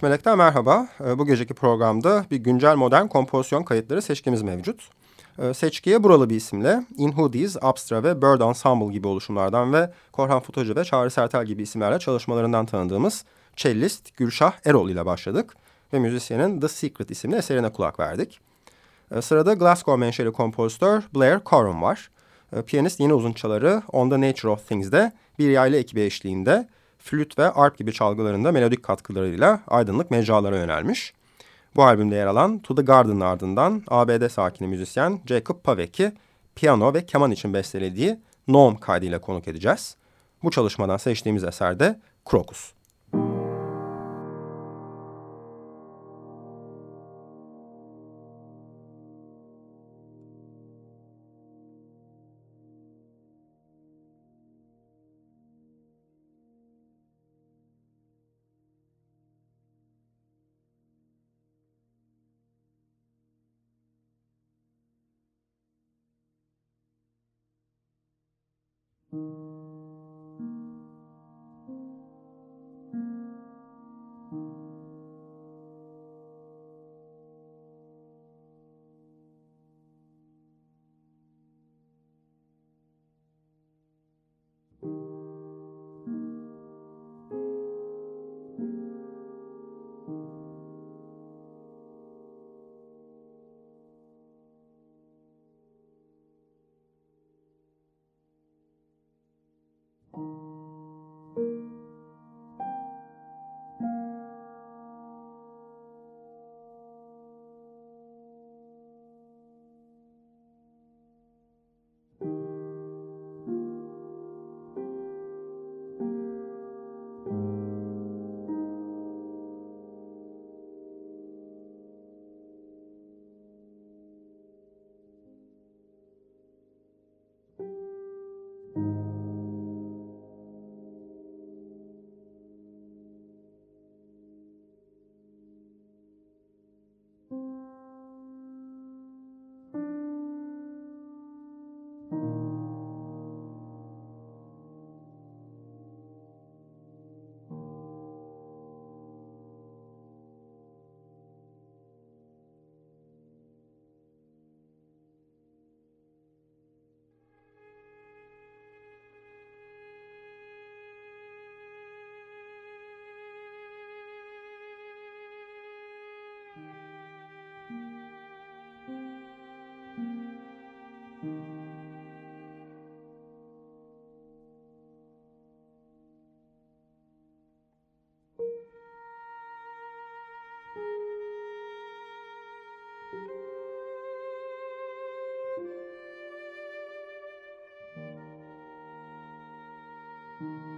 13 Melek'ten merhaba. Ee, bu geceki programda bir güncel modern kompozisyon kayıtları seçkimiz mevcut. Ee, seçkiye buralı bir isimle In Hoodies, Abstra ve Bird Ensemble gibi oluşumlardan ve Korhan Fotocu ve Çağrı Sertel gibi isimlerle çalışmalarından tanıdığımız cellist Gülşah Erol ile başladık. Ve müzisyenin The Secret isimli eserine kulak verdik. Ee, sırada Glasgow menşeli kompozitör Blair Corum var. Piyanist yeni uzunçaları On the Nature of Things'de bir yaylı ekibi eşliğinde flüt ve arp gibi çalgılarında melodik katkılarıyla aydınlık mecralara yönelmiş. Bu albümde yer alan To The Garden'ın ardından ABD sakini müzisyen Jacob Pavek'i piyano ve keman için bestelediği Gnome kaydıyla konuk edeceğiz. Bu çalışmadan seçtiğimiz eser de Krokus. thank you.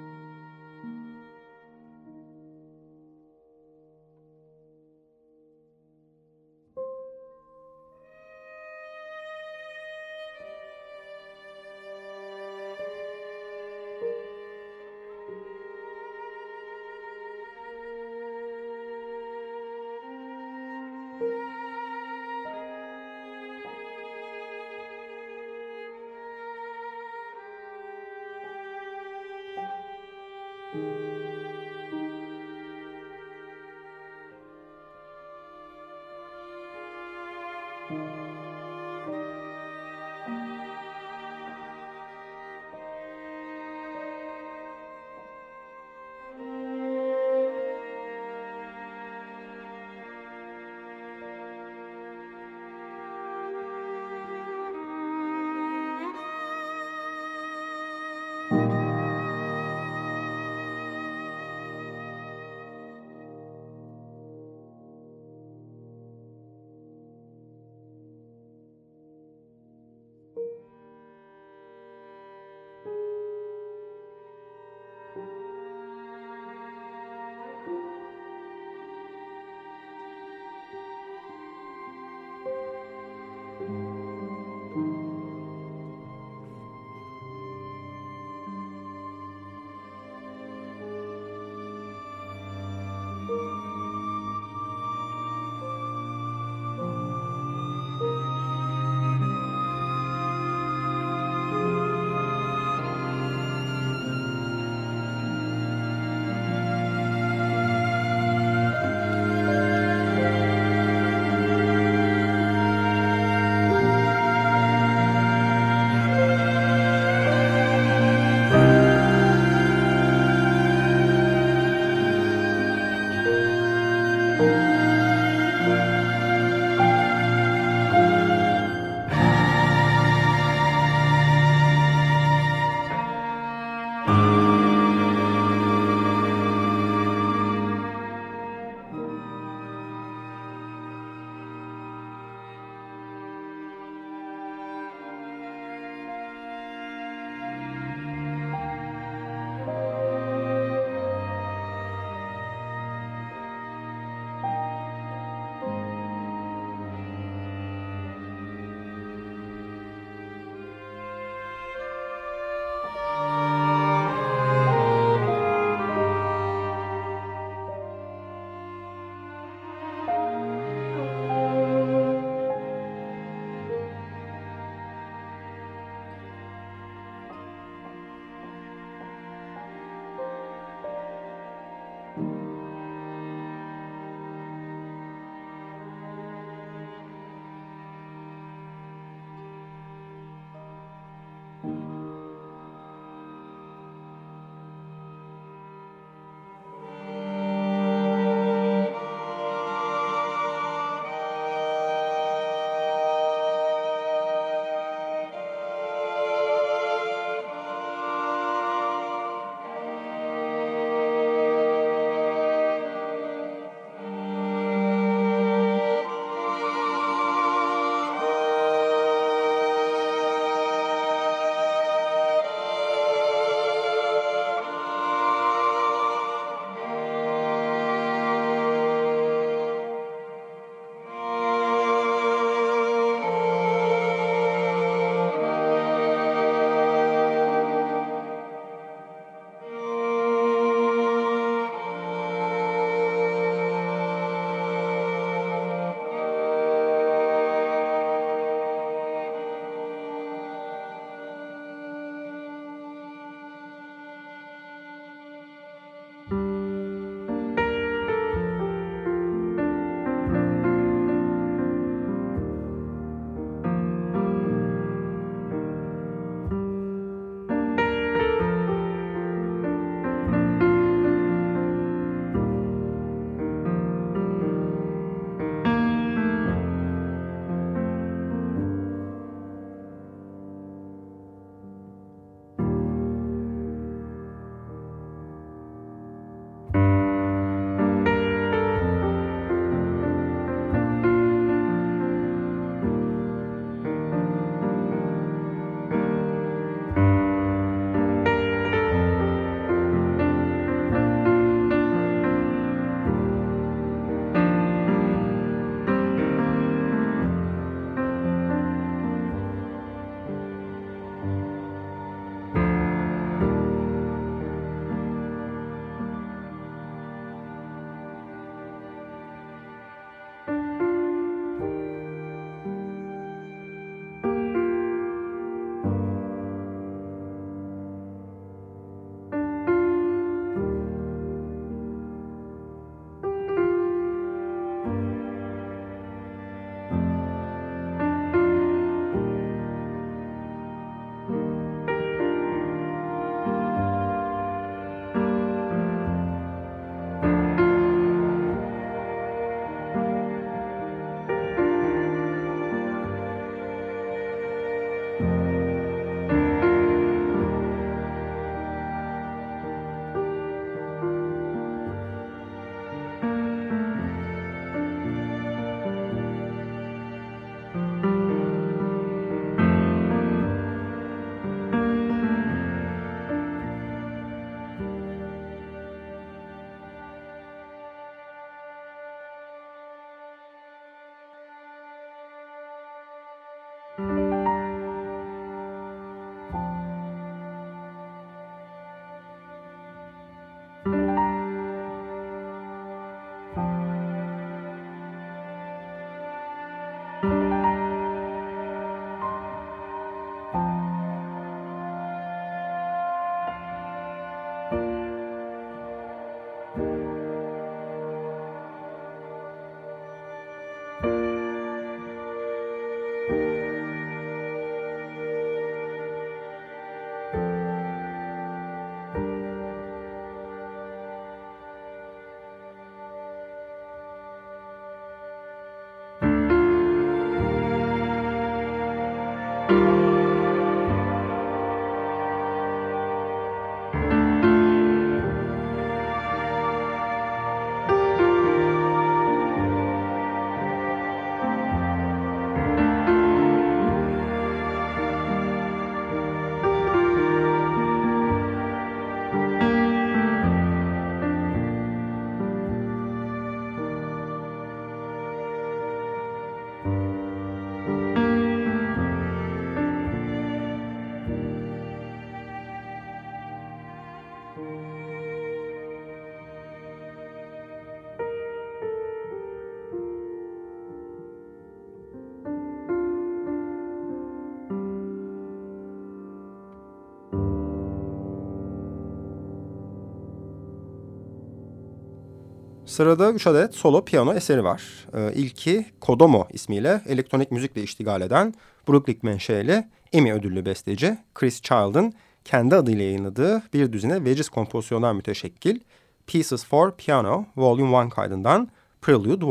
Sırada 3 adet solo piyano eseri var. Ee, ilki Kodomo ismiyle elektronik müzikle iştigal eden Brooklyn menşeli Emmy ödüllü besteci Chris Child'ın kendi adıyla yayınladığı bir düzine veciz kompozisyonlar müteşekkil Pieces for Piano Volume 1 kaydından Prelude 1.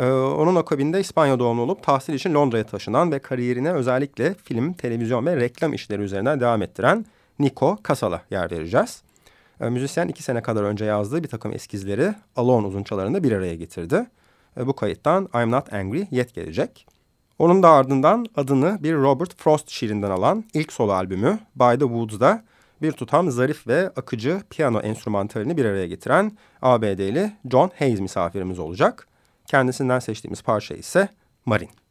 Ee, onun akabinde İspanya doğumlu olup tahsil için Londra'ya taşınan ve kariyerine özellikle film, televizyon ve reklam işleri üzerinden devam ettiren Nico Casal'a yer vereceğiz. E, müzisyen iki sene kadar önce yazdığı bir takım eskizleri Alone uzunçalarında bir araya getirdi. E, bu kayıttan I'm Not Angry Yet gelecek. Onun da ardından adını bir Robert Frost şiirinden alan ilk solo albümü By the Woods'da bir tutam zarif ve akıcı piyano enstrümantalini bir araya getiren ABD'li John Hayes misafirimiz olacak. Kendisinden seçtiğimiz parça ise Marine.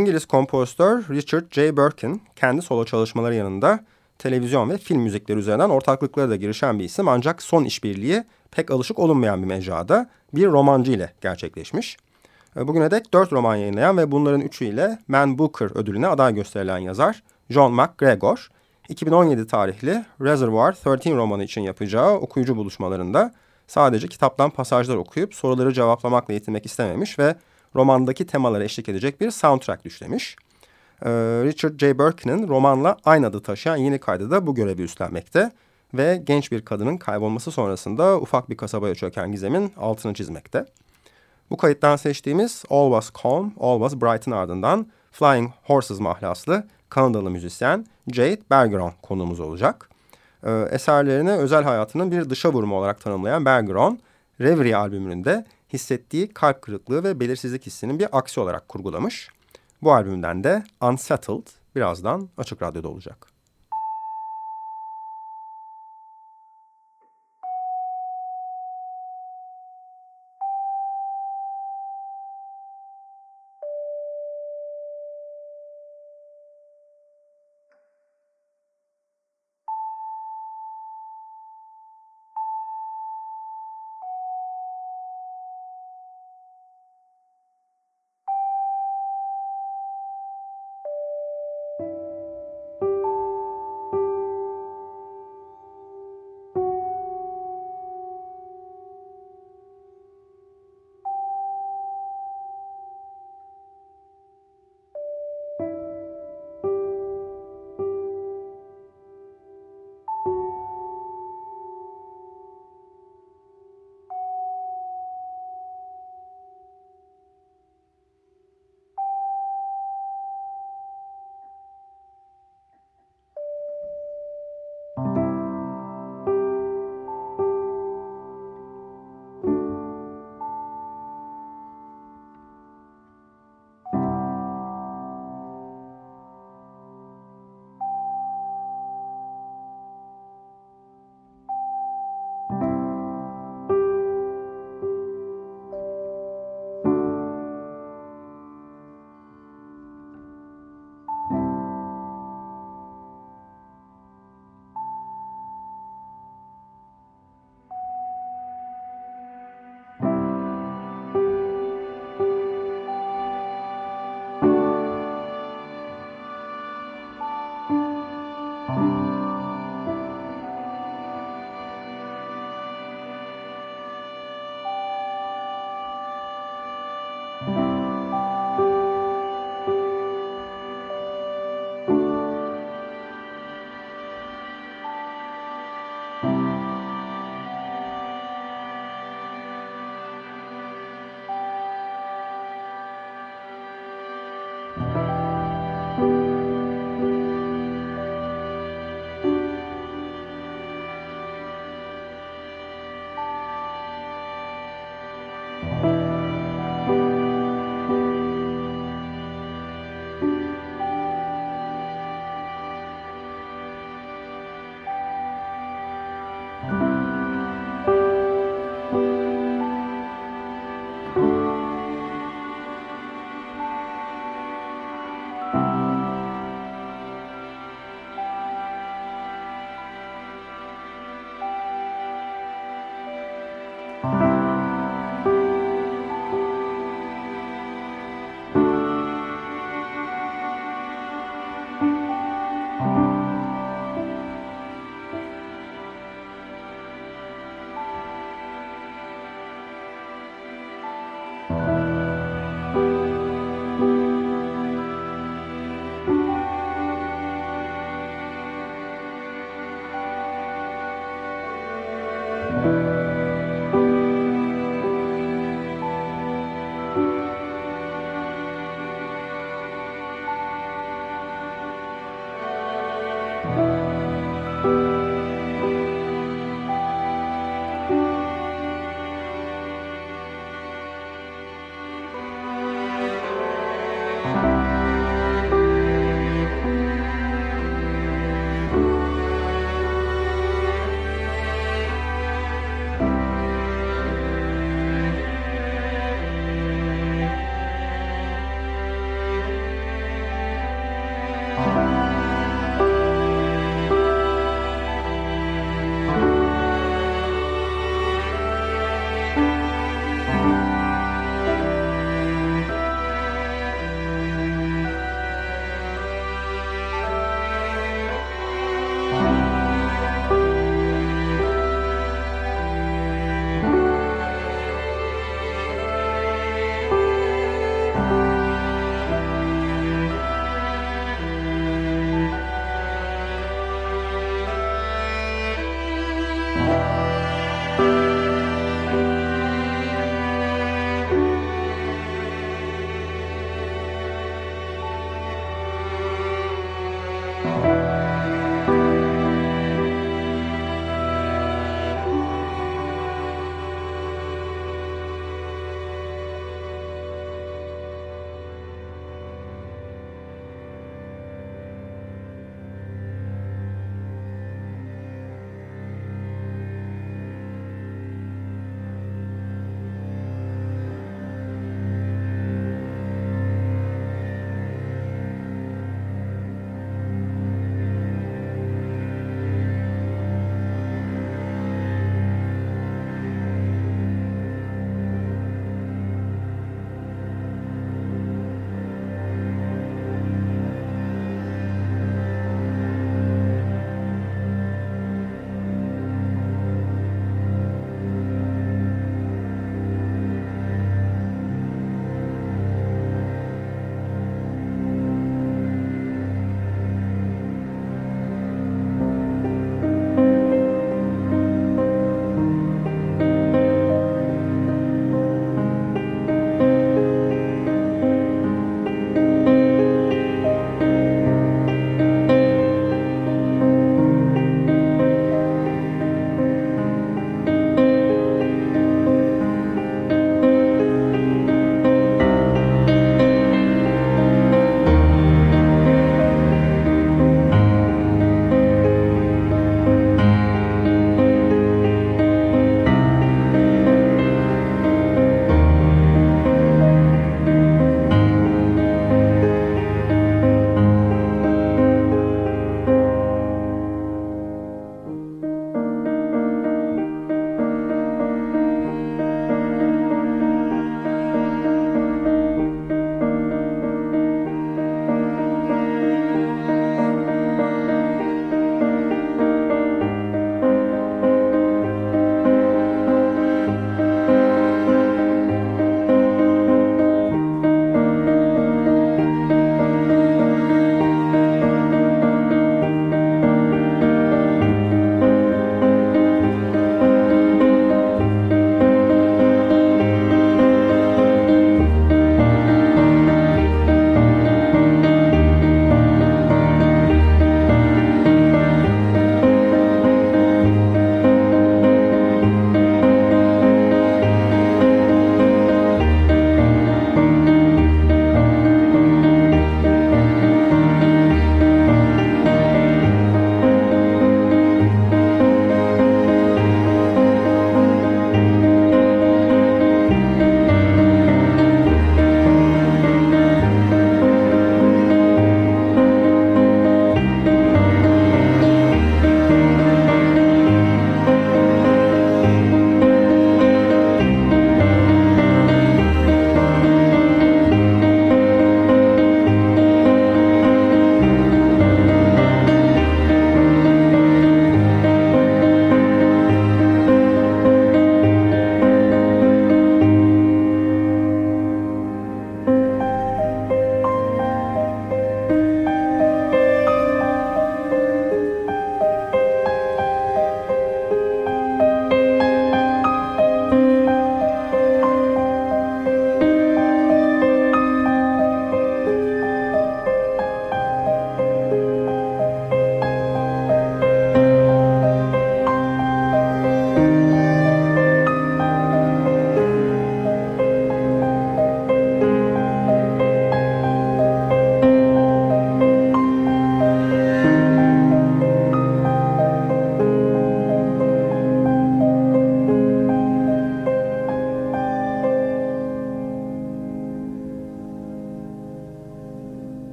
İngiliz kompozitör Richard J. Birkin kendi solo çalışmaları yanında televizyon ve film müzikleri üzerinden ortaklıklara da girişen bir isim ancak son işbirliği pek alışık olunmayan bir mecrada bir romancı ile gerçekleşmiş. E, bugüne dek dört roman yayınlayan ve bunların üçüyle Man Booker ödülüne aday gösterilen yazar John McGregor, 2017 tarihli Reservoir 13 romanı için yapacağı okuyucu buluşmalarında sadece kitaptan pasajlar okuyup soruları cevaplamakla yetinmek istememiş ve romandaki temalara eşlik edecek bir soundtrack düşlemiş. Ee, Richard J. Birkin'in romanla aynı adı taşıyan yeni kaydı da bu görevi üstlenmekte ve genç bir kadının kaybolması sonrasında ufak bir kasabaya çöken gizemin altını çizmekte. Bu kayıttan seçtiğimiz All Was Calm, All Was Bright'ın ardından Flying Horses mahlaslı Kanadalı müzisyen Jade Bergeron konuğumuz olacak. Ee, eserlerini özel hayatının bir dışa vurumu olarak tanımlayan Bergeron, Reverie albümünün de hissettiği kalp kırıklığı ve belirsizlik hissinin bir aksi olarak kurgulamış. Bu albümden de Unsettled birazdan Açık Radyo'da olacak.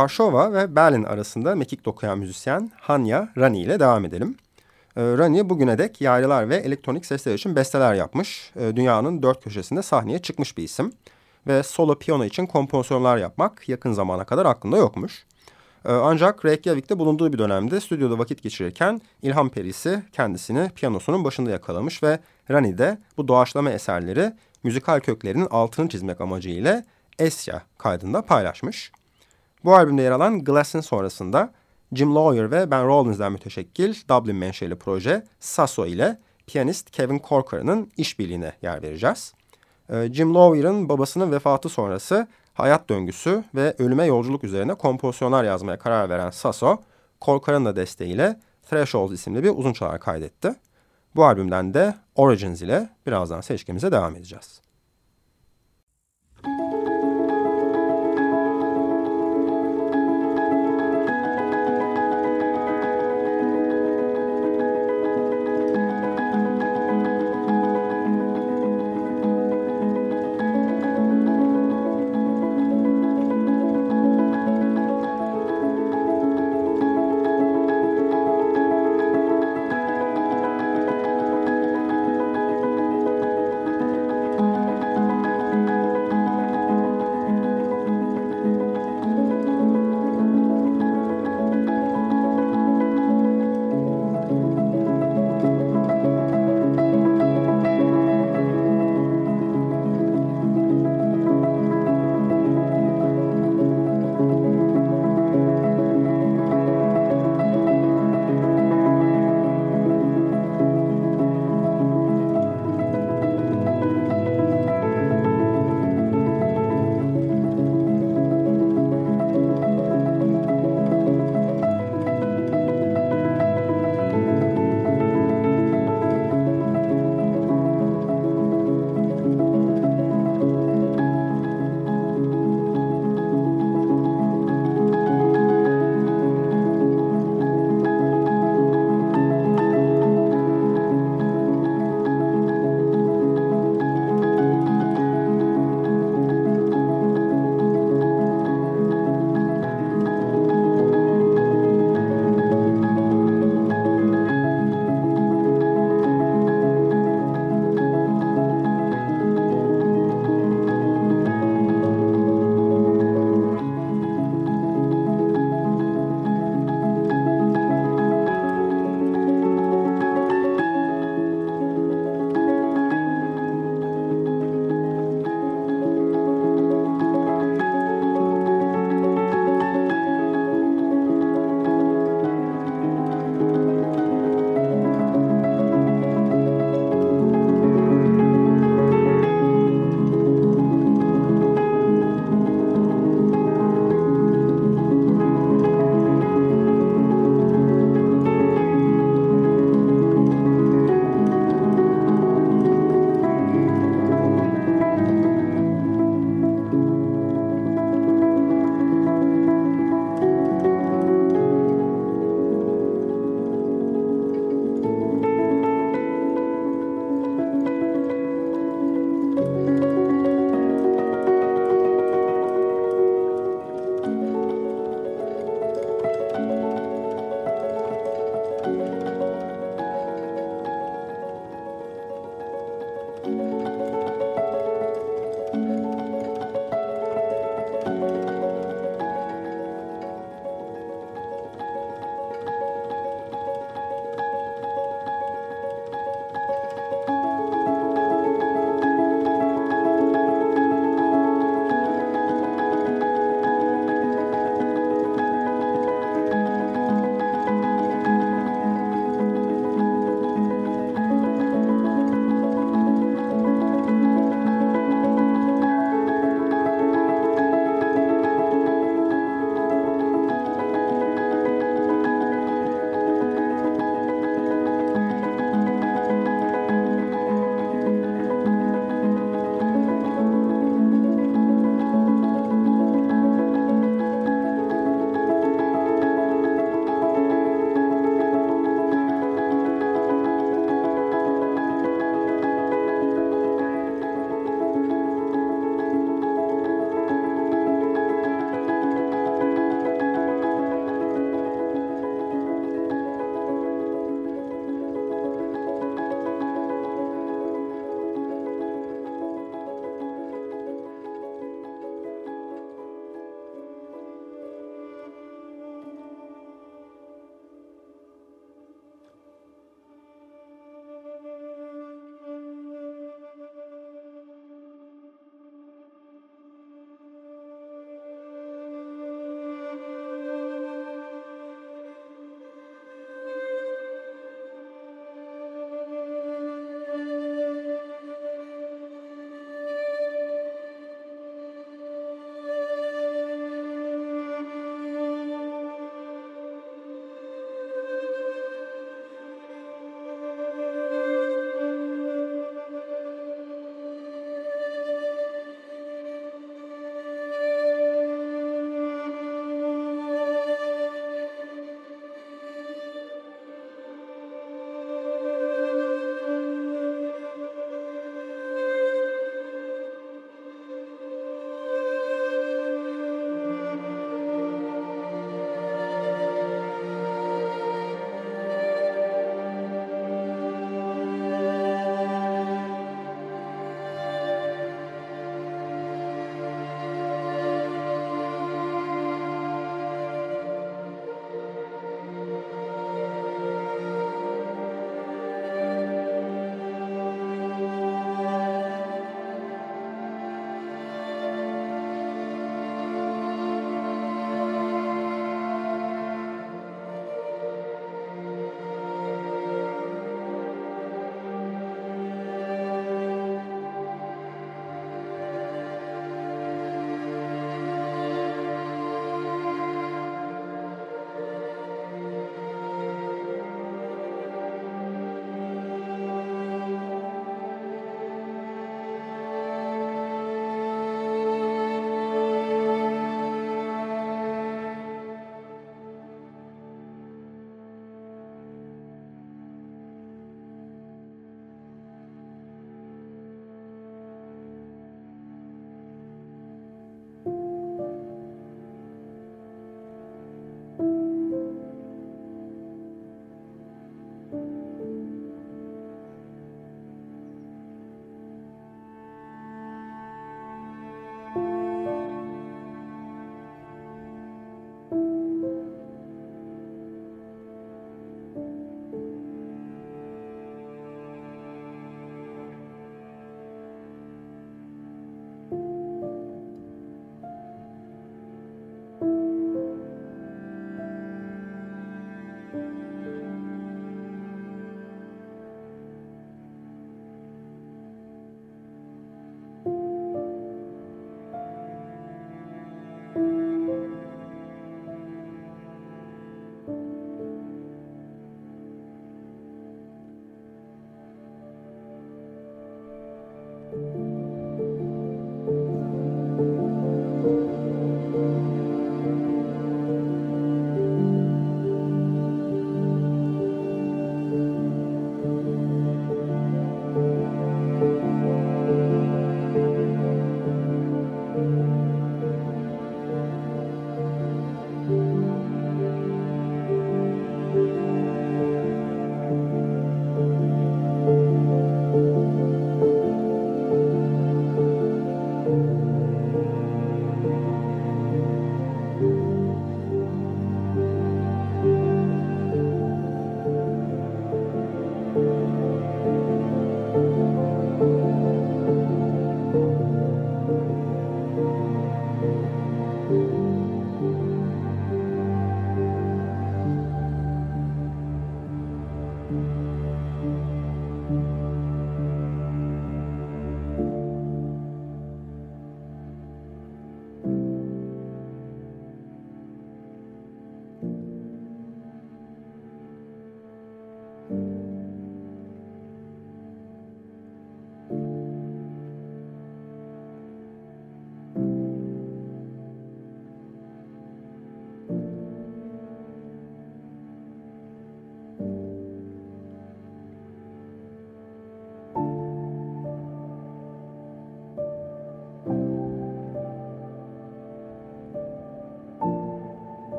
Varşova ve Berlin arasında mekik dokuyan müzisyen Hanya Rani ile devam edelim. Ee, Rani bugüne dek yaylılar ve elektronik sesler için besteler yapmış. Ee, dünyanın dört köşesinde sahneye çıkmış bir isim. Ve solo piyano için kompozisyonlar yapmak yakın zamana kadar aklında yokmuş. Ee, ancak Reykjavik'te bulunduğu bir dönemde stüdyoda vakit geçirirken ilham perisi kendisini piyanosunun başında yakalamış ve Rani de bu doğaçlama eserleri müzikal köklerinin altını çizmek amacıyla Esya kaydında paylaşmış. Bu albümde yer alan Glass'in sonrasında Jim Lawyer ve Ben Rollins'den müteşekkil Dublin menşeli proje Sasso ile piyanist Kevin Corcoran'ın işbirliğine yer vereceğiz. Ee, Jim Lawyer'ın babasının vefatı sonrası hayat döngüsü ve ölüme yolculuk üzerine kompozisyonlar yazmaya karar veren Sasso, Corcoran'ın da desteğiyle Threshold isimli bir uzun çalar kaydetti. Bu albümden de Origins ile birazdan seçkimize devam edeceğiz.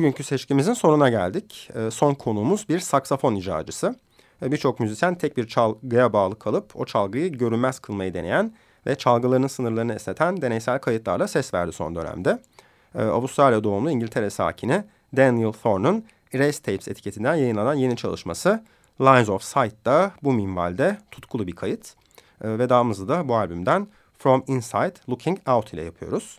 Bugünkü seçkimizin sonuna geldik. E, son konuğumuz bir saksafon icracısı. E, Birçok müzisyen tek bir çalgıya bağlı kalıp o çalgıyı görünmez kılmayı deneyen ve çalgılarının sınırlarını esneten deneysel kayıtlarla ses verdi son dönemde. E, Avustralya doğumlu İngiltere sakini Daniel Thorne'un Erase Tapes etiketinden yayınlanan yeni çalışması Lines of Sight'da bu minvalde tutkulu bir kayıt. E, vedamızı da bu albümden From Inside Looking Out ile yapıyoruz.